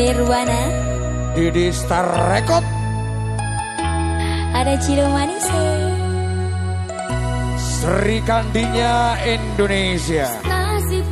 Nirwana. Didi Star Record. Ada Ciro Manise Sri Kandinya Indonesia. Nasib